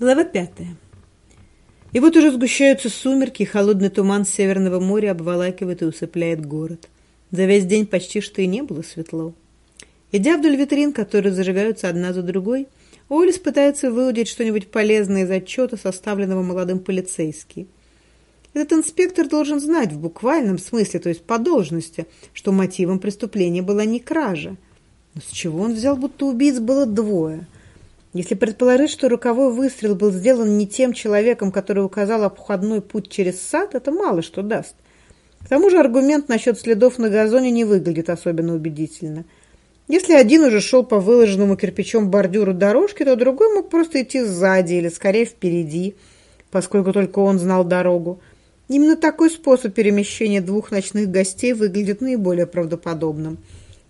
Глава пятая. И вот уже сгущаются сумерки, холодный туман Северного моря обволакивает и усыпляет город. За весь день почти что и не было светло. Идя вдоль витрин, которые зажигаются одна за другой, Олис пытается выудить что-нибудь полезное из отчета, составленного молодым полицейским. Этот инспектор должен знать в буквальном смысле, то есть по должности, что мотивом преступления была не кража. Но с чего он взял, будто убийц было двое – если предположить, что роковой выстрел был сделан не тем человеком, который указал обходной путь через сад, это мало что даст. К тому же аргумент насчет следов на газоне не выглядит особенно убедительно. Если один уже шел по выложенному кирпичом бордюру дорожки, то другой мог просто идти сзади или скорее впереди, поскольку только он знал дорогу. Именно такой способ перемещения двух ночных гостей выглядит наиболее правдоподобным.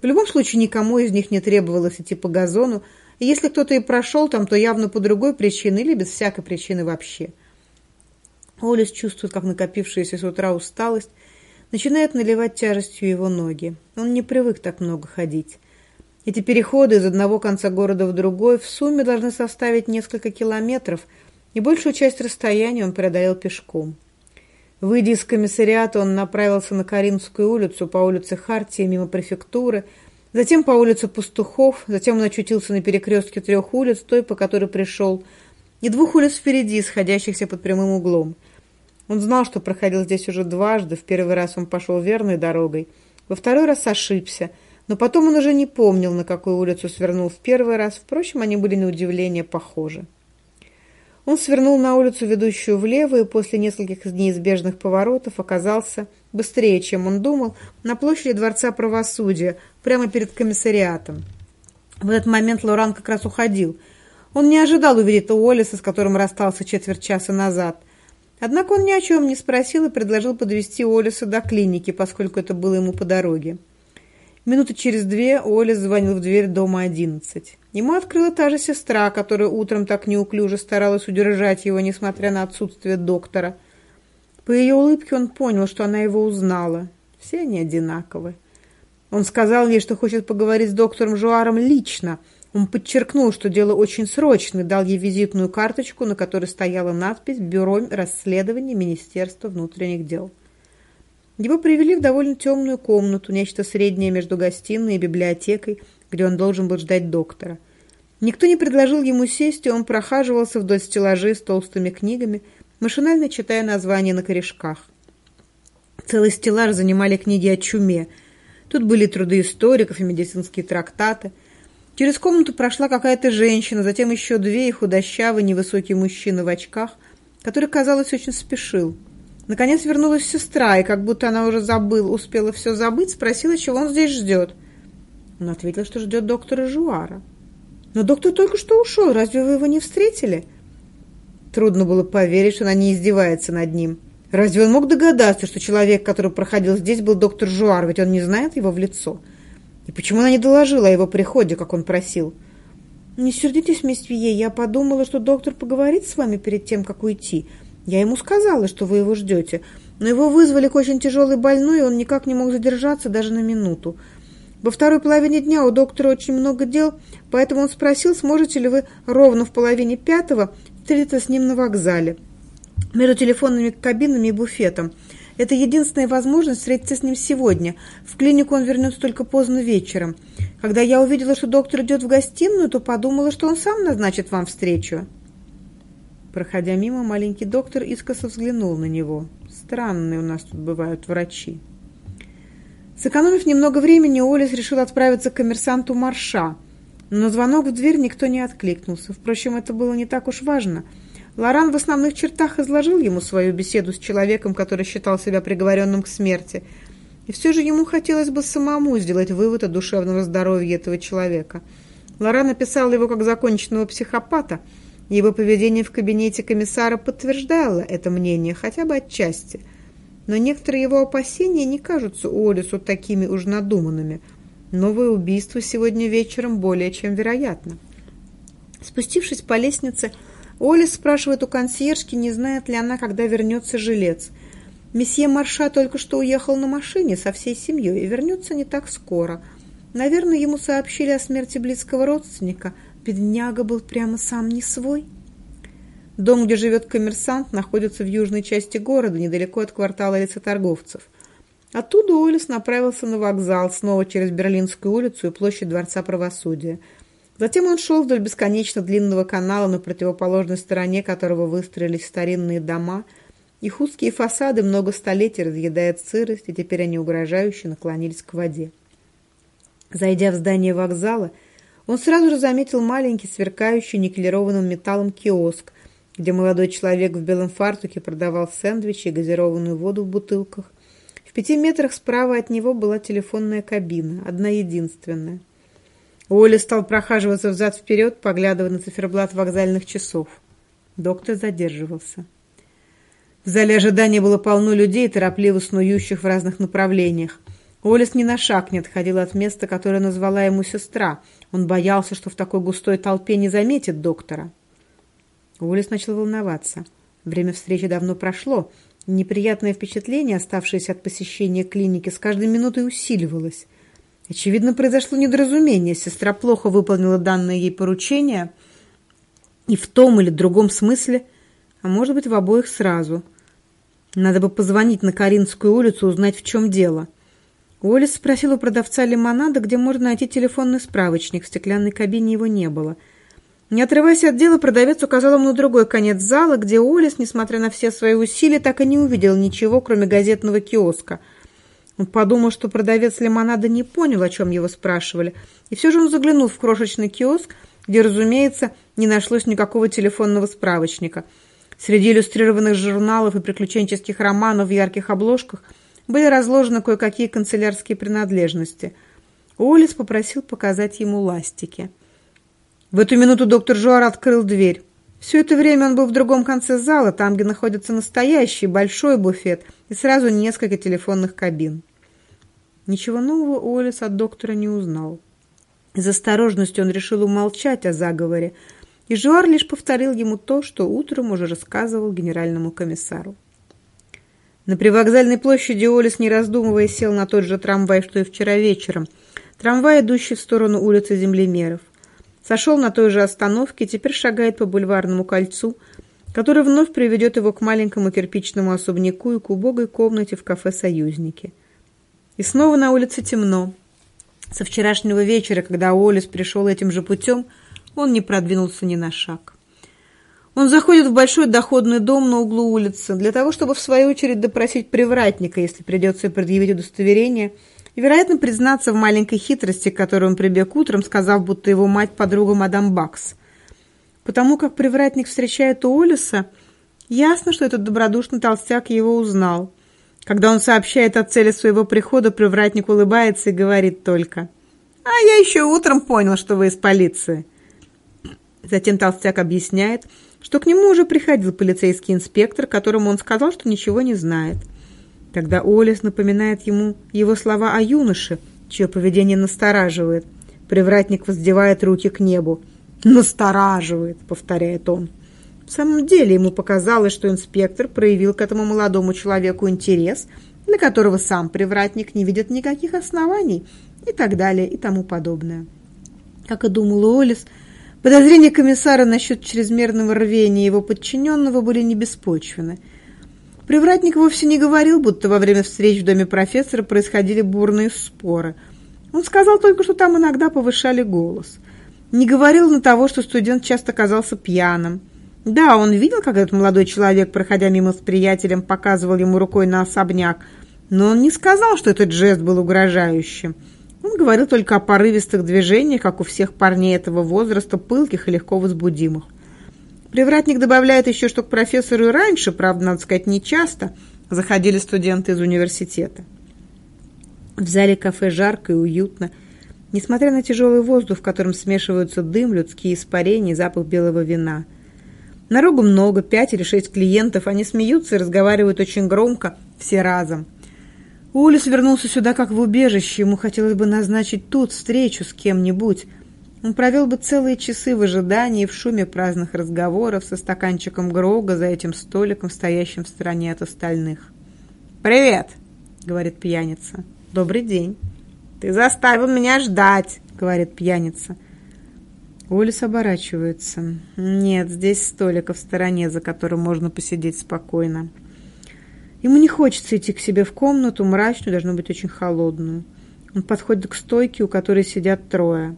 В любом случае никому из них не требовалось идти по газону, если кто-то и прошел там, то явно по другой причине или без всякой причины вообще. Олис чувствует, как накопившаяся с утра усталость начинает наливать тяжестью его ноги. Он не привык так много ходить. Эти переходы из одного конца города в другой в сумме должны составить несколько километров, и большую часть расстояния он преодолел пешком. Выйдя из комиссариата, он направился на Каримскую улицу по улице Хартии мимо префектуры – Затем по улице Пастухов, затем он очутился на перекрестке трех улиц, той, по которой пришел, и двух улиц впереди, сходящихся под прямым углом. Он знал, что проходил здесь уже дважды, в первый раз он пошел верной дорогой, во второй раз ошибся, но потом он уже не помнил, на какую улицу свернул в первый раз, впрочем, они были на удивление похожи. Он свернул на улицу, ведущую влево, и после нескольких неизбежных поворотов оказался, быстрее, чем он думал, на площади Дворца Правосудия, прямо перед комиссариатом. В этот момент Лоран как раз уходил. Он не ожидал увидеть Уоллеса, с которым расстался четверть часа назад. Однако он ни о чем не спросил и предложил подвести Уоллеса до клиники, поскольку это было ему по дороге. Минуты через две Уоллес звонил в дверь дома одиннадцать. Ему открыла та же сестра, которая утром так неуклюже старалась удержать его, несмотря на отсутствие доктора. По ее улыбке он понял, что она его узнала. Все они одинаковы. Он сказал ей, что хочет поговорить с доктором Жуаром лично. Он подчеркнул, что дело очень срочное, дал ей визитную карточку, на которой стояла надпись «Бюро расследований Министерства внутренних дел». Его привели в довольно темную комнату, нечто среднее между гостиной и библиотекой, где он должен был ждать доктора. Никто не предложил ему сесть, и он прохаживался вдоль стеллажей с толстыми книгами, машинально читая названия на корешках. Целый стеллаж занимали книги о чуме – Тут были труды историков и медицинские трактаты. Через комнату прошла какая-то женщина, затем еще две и худощавый невысокий мужчина в очках, который, казалось, очень спешил. Наконец вернулась сестра, и как будто она уже забыла, успела все забыть, спросила, чего он здесь ждет. Он ответил, что ждет доктора Жуара. «Но доктор только что ушел, разве вы его не встретили?» Трудно было поверить, что она не издевается над ним. Разве он мог догадаться, что человек, который проходил здесь, был доктор Жуар, ведь он не знает его в лицо? И почему она не доложила о его приходе, как он просил? «Не сердитесь, мисс Вие, я подумала, что доктор поговорит с вами перед тем, как уйти. Я ему сказала, что вы его ждете, но его вызвали к очень тяжелой больной, и он никак не мог задержаться даже на минуту. Во второй половине дня у доктора очень много дел, поэтому он спросил, сможете ли вы ровно в половине пятого встретиться с ним на вокзале» между телефонными кабинами и буфетом. Это единственная возможность встретиться с ним сегодня. В клинику он вернется только поздно вечером. Когда я увидела, что доктор идет в гостиную, то подумала, что он сам назначит вам встречу. Проходя мимо, маленький доктор искоса взглянул на него. Странные у нас тут бывают врачи. Сэкономив немного времени, Олис решил отправиться к коммерсанту Марша. Но звонок в дверь никто не откликнулся. Впрочем, это было не так уж важно – Лоран в основных чертах изложил ему свою беседу с человеком, который считал себя приговоренным к смерти. И все же ему хотелось бы самому сделать вывод о душевном здоровье этого человека. Лоран написал его как законченного психопата. Его поведение в кабинете комиссара подтверждало это мнение, хотя бы отчасти. Но некоторые его опасения не кажутся Олису такими уж надуманными. Новое убийство сегодня вечером более чем вероятно. Спустившись по лестнице, Оля спрашивает у консьержки, не знает ли она, когда вернется жилец. Месье Марша только что уехал на машине со всей семьей и вернется не так скоро. Наверное, ему сообщили о смерти близкого родственника. Бедняга был прямо сам не свой. Дом, где живет коммерсант, находится в южной части города, недалеко от квартала лицеторговцев. Оттуда Уиллис направился на вокзал, снова через Берлинскую улицу и площадь Дворца правосудия. Затем он шел вдоль бесконечно длинного канала, на противоположной стороне которого выстроились старинные дома. Их узкие фасады много столетий разъедает сырость, и теперь они угрожающе наклонились к воде. Зайдя в здание вокзала, он сразу же заметил маленький, сверкающий никелированным металлом киоск, где молодой человек в белом фартуке продавал сэндвичи и газированную воду в бутылках. В пяти метрах справа от него была телефонная кабина, одна единственная. Уолли стал прохаживаться взад-вперед, поглядывая на циферблат вокзальных часов. Доктор задерживался. В зале ожидания было полно людей, торопливо снующих в разных направлениях. Уоллес ни на шаг не отходил от места, которое назвала ему сестра. Он боялся, что в такой густой толпе не заметит доктора. Уоллес начал волноваться. Время встречи давно прошло, Неприятное впечатление, оставшееся от посещения клиники, с каждой минутой усиливалось. Очевидно, произошло недоразумение. Сестра плохо выполнила данное ей поручение и в том или другом смысле, а может быть, в обоих сразу. Надо бы позвонить на Каринскую улицу, узнать, в чем дело. Уоллес спросил у продавца лимонада, где можно найти телефонный справочник. В стеклянной кабине его не было – не отрываясь от дела, продавец указал ему на другой конец зала, где Олис, несмотря на все свои усилия, так и не увидел ничего, кроме газетного киоска. Подумал, что продавец лимонада не понял, о чем его спрашивали, и все же он заглянул в крошечный киоск, где, разумеется, не нашлось никакого телефонного справочника. Среди иллюстрированных журналов и приключенческих романов в ярких обложках были разложены кое-какие канцелярские принадлежности. Олис попросил показать ему ластики. В эту минуту доктор Жуар открыл дверь. Все это время он был в другом конце зала, там, где находится настоящий большой буфет и сразу несколько телефонных кабин. Ничего нового Уоллес от доктора не узнал. Из осторожности он решил умолчать о заговоре, и Жуар лишь повторил ему то, что утром уже рассказывал генеральному комиссару. На привокзальной площади Олес, не раздумывая, сел на тот же трамвай, что и вчера вечером. Трамвай, идущий в сторону улицы Землемеров. Сошел на той же остановке, теперь шагает по бульварному кольцу, который вновь приведет его к маленькому кирпичному особняку и к убогой комнате в кафе «Союзники». И снова на улице темно. Со вчерашнего вечера, когда Уоллес пришел этим же путем, он не продвинулся ни на шаг. Он заходит в большой доходный дом на углу улицы для того, чтобы в свою очередь допросить привратника, если придется предъявить удостоверение – и, вероятно, признаться в маленькой хитрости, к которой он прибег утром, сказав, будто его мать подруга мадам Бакс. Потому как привратник встречает Уоллеса, ясно, что этот добродушный толстяк его узнал. Когда он сообщает о цели своего прихода, привратник улыбается и говорит только «А я еще утром понял, что вы из полиции». Затем толстяк объясняет, что к нему уже приходил полицейский инспектор, которому он сказал, что ничего не знает – Тогда Олес напоминает ему его слова о юноше, чье поведение настораживает. Привратник воздевает руки к небу. «Настораживает», — повторяет он. В самом деле ему показалось, что инспектор проявил к этому молодому человеку интерес, для которого сам привратник не видит никаких оснований и так далее и тому подобное. Как и думал Олес, подозрения комиссара насчет чрезмерного рвения его подчиненного были не беспочвены — Привратник вовсе не говорил, будто во время встреч в доме профессора происходили бурные споры. Он сказал только, что там иногда повышали голос. Не говорил на того, что студент часто казался пьяным. Да, он видел, как этот молодой человек, проходя мимо с приятелем, показывал ему рукой на особняк, но он не сказал, что этот жест был угрожающим. Он говорил только о порывистых движениях, как у всех парней этого возраста, пылких и легко возбудимых. Привратник добавляет еще, что к профессору и раньше, правда, надо сказать, не часто, заходили студенты из университета. В зале кафе жарко и уютно. Несмотря на тяжелый воздух, в котором смешиваются дым, людские испарения и запах белого вина. Народу много, пять или шесть клиентов, они смеются и разговаривают очень громко, все разом. Улис вернулся сюда как в убежище, ему хотелось бы назначить тут встречу с кем-нибудь, он провел бы целые часы в ожидании, в шуме праздных разговоров, со стаканчиком Грога за этим столиком, стоящим в стороне от остальных. «Привет!» — говорит пьяница. «Добрый день!» «Ты заставил меня ждать!» — говорит пьяница. Уоллес оборачивается. Нет, здесь столик в стороне, за которым можно посидеть спокойно. Ему не хочется идти к себе в комнату, мрачную, должно быть очень холодную. Он подходит к стойке, у которой сидят трое.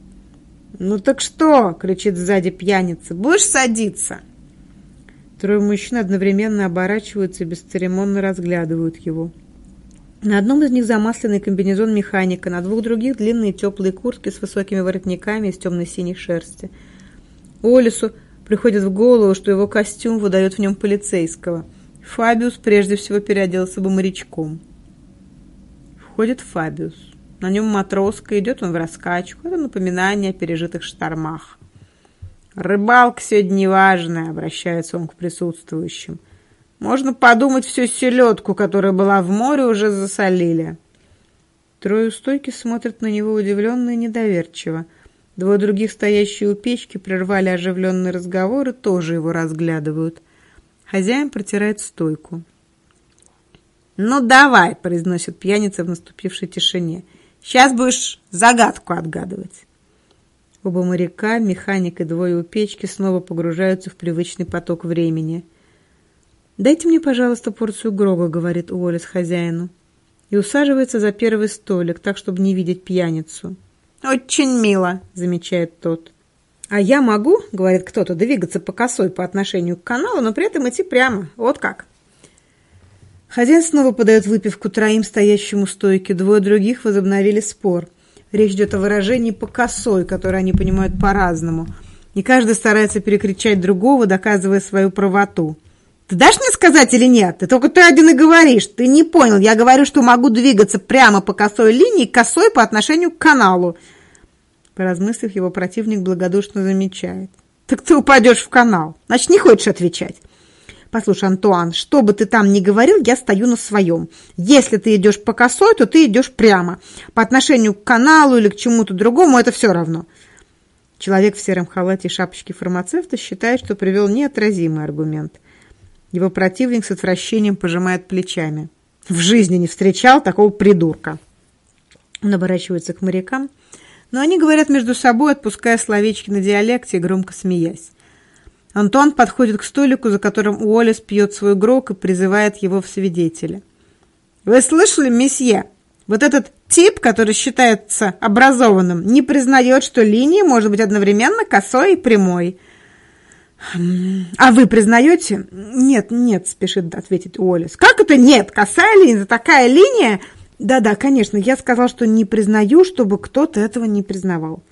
«Ну так что?» — кричит сзади пьяница. «Будешь садиться?» Трое мужчин одновременно оборачиваются и бесцеремонно разглядывают его. На одном из них замасленный комбинезон механика, на двух других длинные теплые куртки с высокими воротниками из темно-синей шерсти. Олесу приходит в голову, что его костюм выдает в нем полицейского. Фабиус прежде всего переоделся бы морячком. Входит Фабиус. На нем матроска, идет он в раскачку. Это напоминание о пережитых штормах. «Рыбалка сегодня неважная», — обращается он к присутствующим. «Можно подумать, всю селедку, которая была в море, уже засолили». Трое стойки смотрят на него удивленно и недоверчиво. Двое других, стоящие у печки, прервали оживленный разговор и тоже его разглядывают. Хозяин протирает стойку. «Ну, давай», — произносит пьяница в наступившей тишине. «Сейчас будешь загадку отгадывать». Оба моряка, механик и двое у печки снова погружаются в привычный поток времени. «Дайте мне, пожалуйста, порцию Грога», — говорит Уоллес хозяину. И усаживается за первый столик, так, чтобы не видеть пьяницу. «Очень мило», — замечает тот. «А я могу, — говорит кто-то, — двигаться по косой по отношению к каналу, но при этом идти прямо. Вот как». Хозяин снова подает выпивку троим стоящему стойке. Двое других возобновили спор — Речь идет о выражении по косой, которое они понимают по-разному. И каждый старается перекричать другого, доказывая свою правоту. «Ты дашь мне сказать или нет? Ты только ты один и говоришь. Ты не понял. Я говорю, что могу двигаться прямо по косой линии, косой по отношению к каналу». Поразмыслив, его противник благодушно замечает. «Так ты упадешь в канал. Значит, не хочешь отвечать». Послушай, Антуан, что бы ты там ни говорил, я стою на своем. Если ты идешь по косой, то ты идешь прямо. По отношению к каналу или к чему-то другому это все равно. Человек в сером халате и шапочке фармацевта считает, что привел неотразимый аргумент. Его противник с отвращением пожимает плечами. В жизни не встречал такого придурка. Он оборачивается к морякам, но они говорят между собой, отпуская словечки на диалекте громко смеясь. Антуан подходит к столику, за которым Уоллес пьет свой грок и призывает его в свидетели. «Вы слышали, месье? Вот этот тип, который считается образованным, не признает, что линия может быть одновременно косой и прямой». «А вы признаете?» «Нет, нет», — спешит ответить Уоллес. «Как это нет? Косая линия, такая линия?» «Да-да, конечно, я сказал, что не признаю, чтобы кто-то этого не признавал».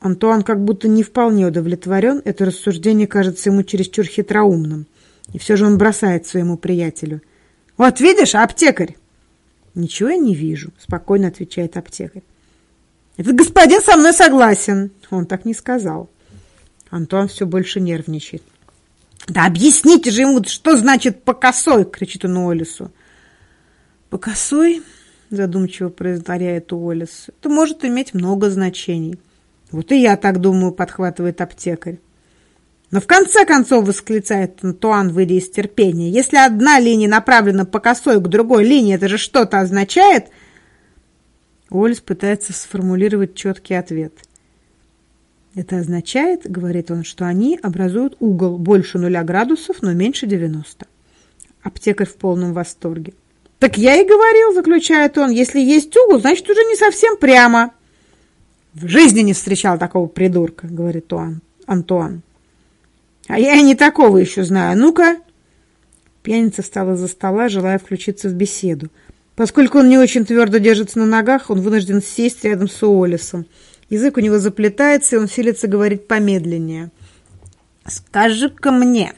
Антуан как будто не вполне удовлетворен, это рассуждение кажется ему чересчур хитроумным. И все же он бросает своему приятелю. «Вот видишь, аптекарь!» «Ничего я не вижу», — спокойно отвечает аптекарь. «Этот господин со мной согласен!» Он так не сказал. Антуан все больше нервничает. «Да объясните же ему, что значит «по косой!» — кричит он Уоллесу. «По косой?» — задумчиво произносит Уоллес. «Это может иметь много значений». Вот и я так думаю, подхватывает аптекарь. Но в конце концов, восклицает Антуан, выйдя из терпения, если одна линия направлена по косой к другой линии, это же что-то означает? Уоллес пытается сформулировать четкий ответ. Это означает, говорит он, что они образуют угол больше нуля градусов, но меньше 90. Аптекарь в полном восторге. Так я и говорил, заключает он, если есть угол, значит уже не совсем прямо. В жизни не встречал такого придурка, говорит Туан, Антуан. А я и не такого еще знаю. Ну-ка. Пьяница встала за стола, желая включиться в беседу. Поскольку он не очень твердо держится на ногах, он вынужден сесть рядом с Уоллесом. Язык у него заплетается, и он силится говорить помедленнее. «Скажи-ка мне,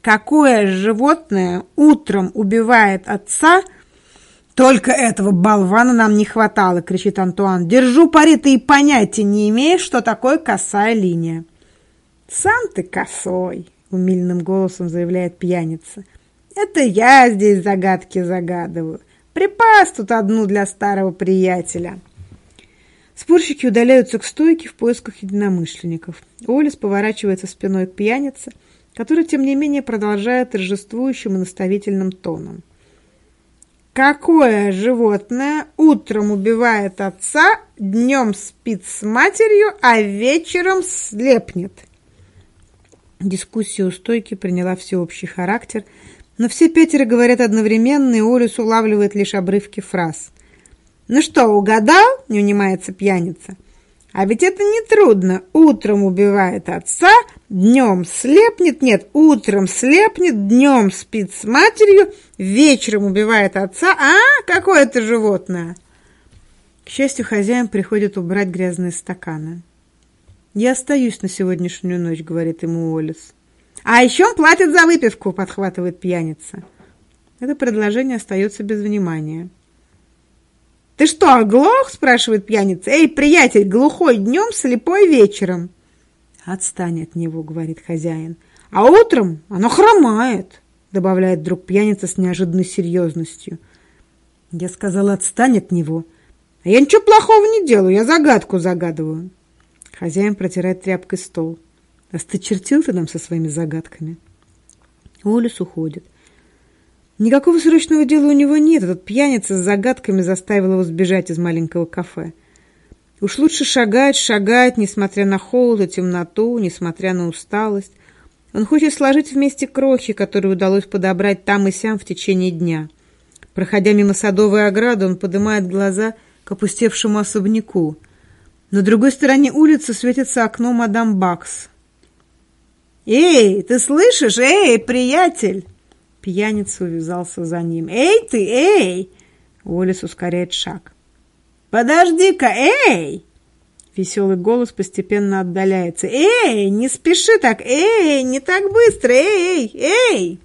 какое животное утром убивает отца, — «Только этого болвана нам не хватало!» — кричит Антуан. «Держу пари, ты и понятия не имеешь, что такое косая линия!» «Сам ты косой!» — умильным голосом заявляет пьяница. «Это я здесь загадки загадываю. Припас тут одну для старого приятеля!» Спорщики удаляются к стойке в поисках единомышленников. Олес поворачивается спиной к пьянице, который, тем не менее, продолжает торжествующим и наставительным тоном. Какое животное утром убивает отца, днем спит с матерью, а вечером слепнет? Дискуссия у стойки приняла всеобщий характер, но все пятеро говорят одновременно, и Олюс улавливает лишь обрывки фраз. «Ну что, угадал?» – не унимается пьяница. «А ведь это нетрудно. Утром убивает отца, днем слепнет, нет, утром слепнет, днем спит с матерью, вечером убивает отца. А, какое это животное!» К счастью, хозяин приходит убрать грязные стаканы. «Я остаюсь на сегодняшнюю ночь», — говорит ему Олис. «А еще он платит за выпивку», — подхватывает пьяница. Это предложение остается без внимания. «Ты что, оглох?» – спрашивает пьяница. «Эй, приятель, глухой днем, слепой вечером». «Отстань от него», – говорит хозяин. «А утром оно хромает», – добавляет друг пьяница с неожиданной серьезностью. Я сказала, отстань от него. А я ничего плохого не делаю, я загадку загадываю. Хозяин протирает тряпкой стол. Осточертил ты нам со своими загадками. Улис уходит. Никакого срочного дела у него нет. Этот пьяница с загадками заставил его сбежать из маленького кафе. Уж лучше шагать, шагать, несмотря на холод и темноту, несмотря на усталость. Он хочет сложить вместе крохи, которые удалось подобрать там и сям в течение дня. Проходя мимо садовой ограды, он поднимает глаза к опустевшему особняку. На другой стороне улицы светится окно мадам Бакс. «Эй, ты слышишь? Эй, приятель!» Пьяница увязался за ним. «Эй ты, эй!» Уоллес ускоряет шаг. «Подожди-ка, эй!» Веселый голос постепенно отдаляется. «Эй, не спеши так! Эй, не так быстро! Эй, эй!»